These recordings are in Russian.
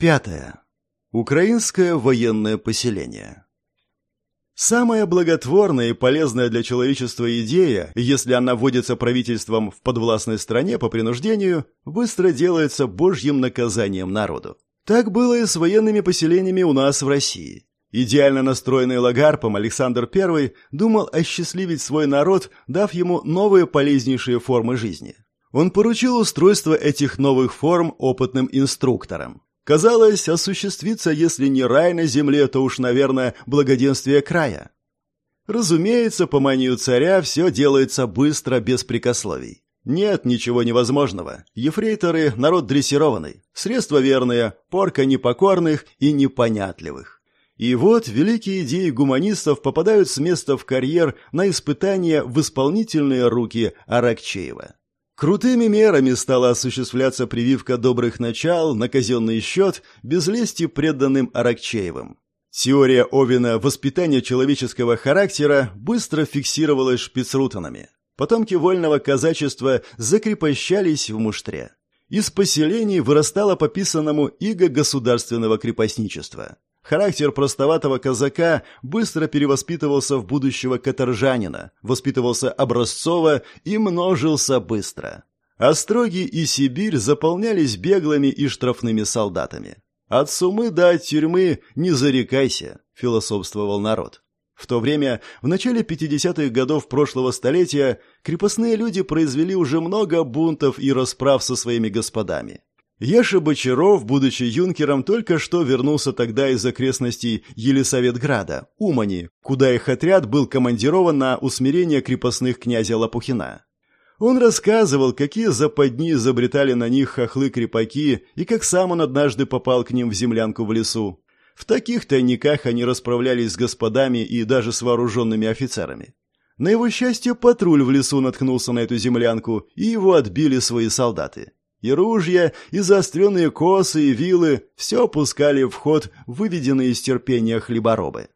Пятое. Украинское военное поселение. Самая благотворная и полезная для человечества идея, если она вводится правительством в подвластной стране по принуждению, быстро делается божьим наказанием народу. Так было и с военными поселениями у нас в России. Идеально настроенный лагарпом Александр I думал осчастливить свой народ, дав ему новые полезнейшие формы жизни. Он поручил устройство этих новых форм опытным инструкторам. Казалось, осуществится, если не рай на земле, то уж, наверное, благоденствие края. Разумеется, по манию царя все делается быстро, без прикословий. Нет ничего невозможного. Ефрейторы – народ дрессированный, средства верные, порка непокорных и непонятливых. И вот великие идеи гуманистов попадают с места в карьер на испытания в исполнительные руки Аракчеева. Крутыми мерами стала осуществляться прививка добрых начал на казенный счет без лести преданным Аракчеевым. Теория Овина воспитания человеческого характера быстро фиксировалась шпицрутанами. Потомки вольного казачества закрепощались в муштре. Из поселений вырастало по писанному иго государственного крепостничества. Характер простоватого казака быстро перевоспитывался в будущего каторжанина, воспитывался образцово и множился быстро. Остроги и Сибирь заполнялись беглыми и штрафными солдатами. «От сумы до от тюрьмы не зарекайся», – философствовал народ. В то время, в начале 50-х годов прошлого столетия, крепостные люди произвели уже много бунтов и расправ со своими господами. Еша Бочаров, будучи юнкером, только что вернулся тогда из окрестностей Елисаветграда, Умани, куда их отряд был командирован на усмирение крепостных князя Лопухина. Он рассказывал, какие западни изобретали на них хохлы-крепаки и как сам он однажды попал к ним в землянку в лесу. В таких тайниках они расправлялись с господами и даже с вооруженными офицерами. На его счастье, патруль в лесу наткнулся на эту землянку, и его отбили свои солдаты. И ружья, и заостренные косы, и вилы – все пускали в ход выведенные из терпения хлеборобы.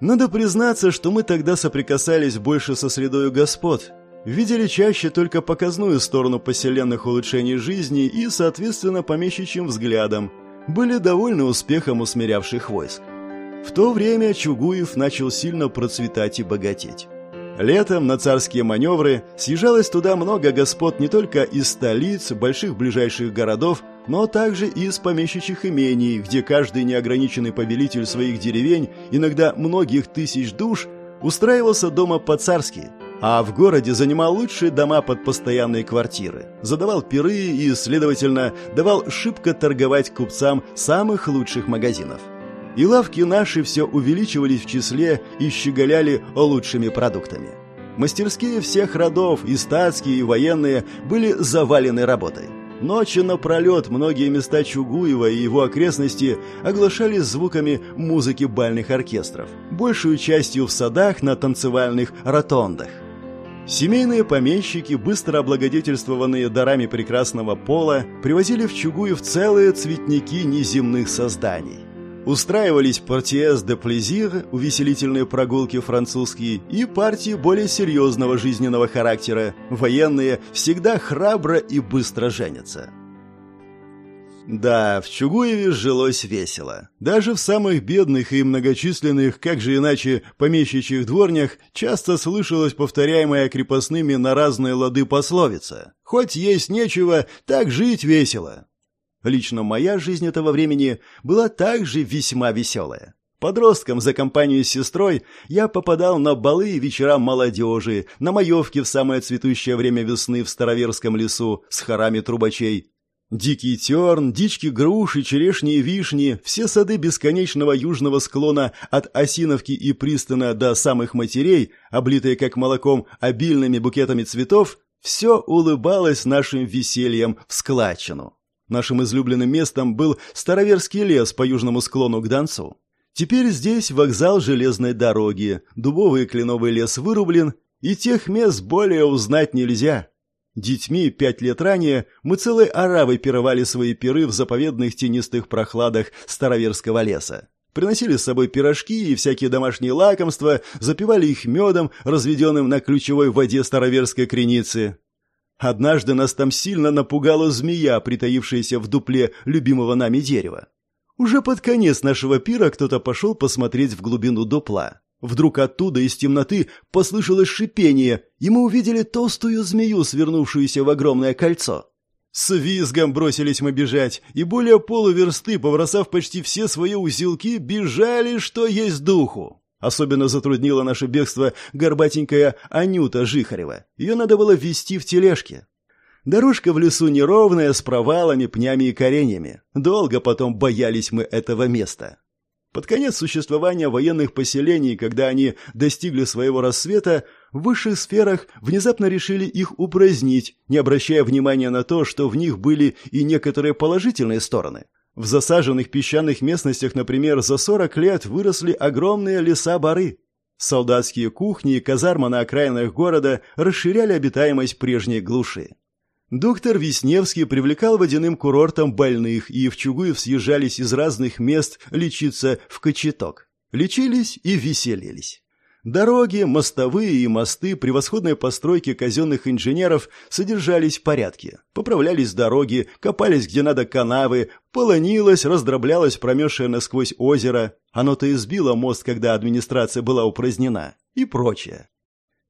Надо признаться, что мы тогда соприкасались больше со средою господ, видели чаще только показную сторону поселенных улучшений жизни и, соответственно, помещичьим взглядом, были довольны успехом усмирявших войск. В то время Чугуев начал сильно процветать и богатеть. Летом на царские маневры съезжалось туда много господ не только из столиц, больших ближайших городов, но также и из помещичьих имений, где каждый неограниченный повелитель своих деревень, иногда многих тысяч душ, устраивался дома по-царски, а в городе занимал лучшие дома под постоянные квартиры, задавал пиры и, следовательно, давал шибко торговать купцам самых лучших магазинов и лавки наши все увеличивались в числе и щеголяли лучшими продуктами. Мастерские всех родов, и статские, и военные, были завалены работой. Ночи напролет многие места Чугуева и его окрестности оглашались звуками музыки бальных оркестров, большую частью в садах на танцевальных ротондах. Семейные помещики, быстро облагодетельствованные дарами прекрасного пола, привозили в Чугуев целые цветники неземных созданий. Устраивались партиез де плезир, увеселительные прогулки французские, и партии более серьезного жизненного характера, военные, всегда храбро и быстро женятся. Да, в Чугуеве жилось весело. Даже в самых бедных и многочисленных, как же иначе, помещичьих дворнях часто слышалась повторяемая крепостными на разные лады пословица. «Хоть есть нечего, так жить весело». Лично моя жизнь этого времени была также весьма веселая. Подростком за компанию с сестрой я попадал на балы и вечера молодежи, на маевки в самое цветущее время весны в Староверском лесу с хорами трубачей. Дикий терн, дички груши, черешни и вишни, все сады бесконечного южного склона от Осиновки и Пристана до самых матерей, облитые как молоком обильными букетами цветов, все улыбалось нашим весельем в складчину. Нашим излюбленным местом был Староверский лес по южному склону к Донцу. Теперь здесь вокзал железной дороги, дубовый и кленовый лес вырублен, и тех мест более узнать нельзя. Детьми пять лет ранее мы целой оравой пировали свои пиры в заповедных тенистых прохладах Староверского леса. Приносили с собой пирожки и всякие домашние лакомства, запивали их медом, разведенным на ключевой воде Староверской креницы. Однажды нас там сильно напугала змея, притаившаяся в дупле любимого нами дерева. Уже под конец нашего пира кто-то пошел посмотреть в глубину дупла. Вдруг оттуда из темноты послышалось шипение, и мы увидели толстую змею, свернувшуюся в огромное кольцо. С визгом бросились мы бежать, и более полуверсты, побросав почти все свои узелки, бежали, что есть духу. Особенно затруднило наше бегство горбатенькая Анюта Жихарева. Ее надо было вести в тележке. Дорожка в лесу неровная, с провалами, пнями и кореньями. Долго потом боялись мы этого места. Под конец существования военных поселений, когда они достигли своего рассвета, в высших сферах внезапно решили их упразднить, не обращая внимания на то, что в них были и некоторые положительные стороны. В засаженных песчаных местностях, например, за 40 лет выросли огромные леса-бары. Солдатские кухни и казармы на окраинах города расширяли обитаемость прежней глуши. Доктор Весневский привлекал водяным курортом больных, и в Чугуев съезжались из разных мест лечиться в Кочеток. Лечились и веселились. Дороги, мостовые и мосты, превосходные постройки казенных инженеров содержались в порядке. Поправлялись дороги, копались где надо канавы, полонилось, раздроблялось промерзшее насквозь озеро. Оно-то избило мост, когда администрация была упразднена. И прочее.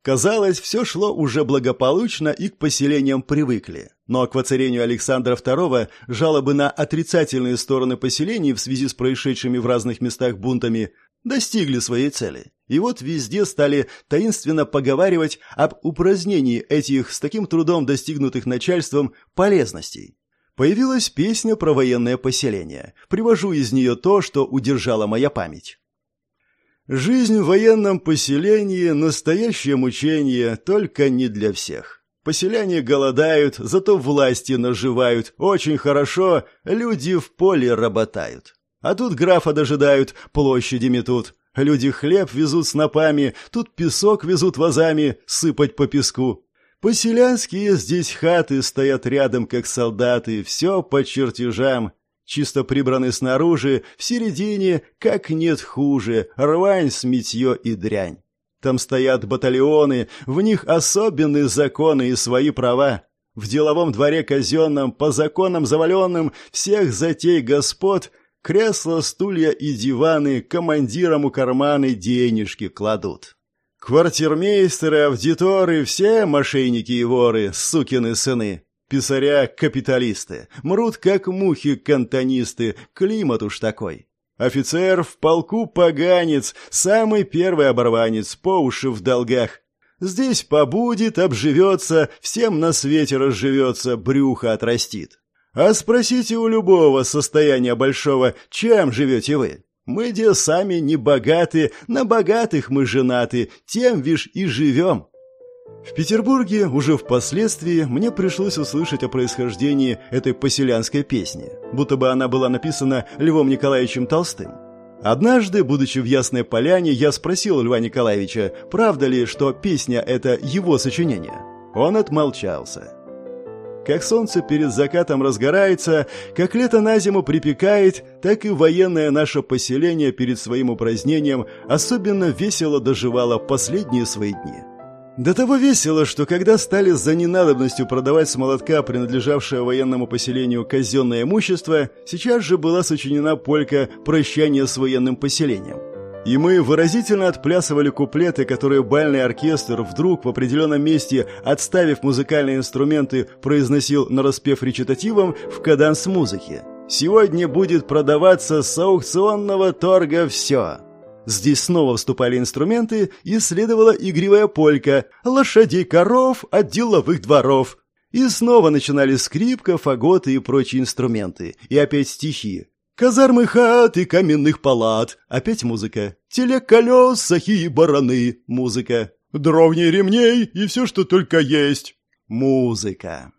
Казалось, все шло уже благополучно и к поселениям привыкли. Но к воцарению Александра II жалобы на отрицательные стороны поселений в связи с происшедшими в разных местах бунтами достигли своей цели. И вот везде стали таинственно поговаривать об упразднении этих с таким трудом достигнутых начальством полезностей. Появилась песня про военное поселение. Привожу из нее то, что удержала моя память. Жизнь в военном поселении – настоящее мучение, только не для всех. Поселяне голодают, зато власти наживают. Очень хорошо, люди в поле работают. А тут графа дожидают, площади метут. Люди хлеб везут снопами, тут песок везут вазами, сыпать по песку. Поселянские здесь хаты стоят рядом, как солдаты, все по чертежам, Чисто прибраны снаружи, в середине, как нет хуже, рвань, сметье и дрянь. Там стоят батальоны, в них особенные законы и свои права. В деловом дворе казенном, по законам заваленным, всех затей господ, кресла, стулья и диваны командирам у карманы денежки кладут. Квартирмейстеры, аудиторы, все мошенники и воры, сукины сыны. Писаря — капиталисты, мрут как мухи-кантонисты, климат уж такой. Офицер в полку поганец, самый первый оборванец, по уши в долгах. Здесь побудет, обживется, всем на свете разживется, брюхо отрастит. А спросите у любого состояния большого, чем живете вы? Мы, где сами не богаты, на богатых мы женаты, тем, вишь, и живем. В Петербурге уже впоследствии мне пришлось услышать о происхождении этой поселянской песни, будто бы она была написана Львом Николаевичем Толстым. Однажды, будучи в Ясной Поляне, я спросил Льва Николаевича, правда ли, что песня – это его сочинение. Он отмолчался. Как солнце перед закатом разгорается, как лето на зиму припекает, так и военное наше поселение перед своим упразднением особенно весело доживало последние свои дни. До того весело, что когда стали за ненадобностью продавать с молотка принадлежавшее военному поселению казенное имущество, сейчас же была сочинена полька «Прощание с военным поселением». И мы выразительно отплясывали куплеты, которые бальный оркестр вдруг в определенном месте, отставив музыкальные инструменты, произносил на распев речитативом в каданс музыки. «Сегодня будет продаваться с аукционного торга все». Здесь снова вступали инструменты, и следовала игривая полька «Лошадей коров от деловых дворов». И снова начинали скрипка, фаготы и прочие инструменты. И опять стихи. «Казармы хат и каменных палат». Опять музыка. «Телеколес, сахи и бараны». Музыка. «Дровней ремней и все, что только есть». Музыка.